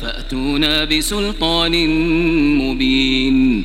فأتونا بسلطان مبين.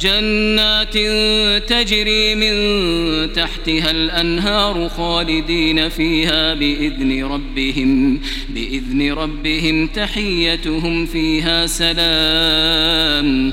جنات تجري من تحتها الأنهار خالدين فيها بإذن ربهم بإذن ربهم تحيتهم فيها سلام.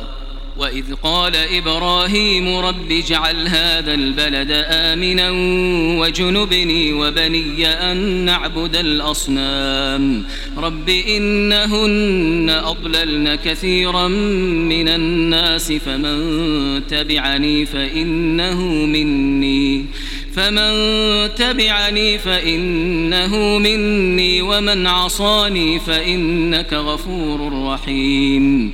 وإذ قال إبراهيم رب اجعل هذا البلد آمنا وجنبني وبني أن نعبد الأصنام. رب إنهن أضللن كثيرا من الناس فمن تبعني فإنه مني. فمن تبعني فإنه مني ومن عصاني فإنك غفور رحيم.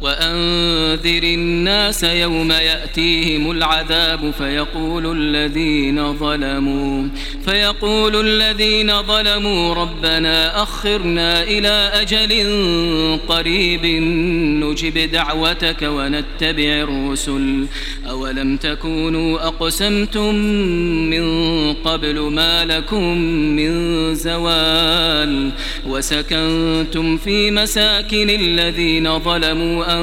هواء وأنذر الناس يوم يأتيهم العذاب فيقول الذين ظلموا فيقول الذين ظلموا ربنا أخرنا إلى أجل قريب نجب دعوتك ونتبع الرسل. أولم تكونوا أقسمتم من قبل ما لكم من زوال وسكنتم في مساكن الذين ظلموا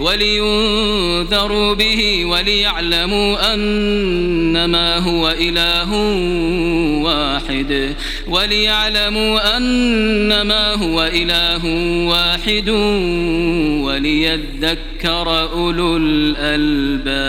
ولينذروا به وليعلموا أنما هو إله واحد. وليعلموا أنما هو إله واحد وليذكر أولو الألباب.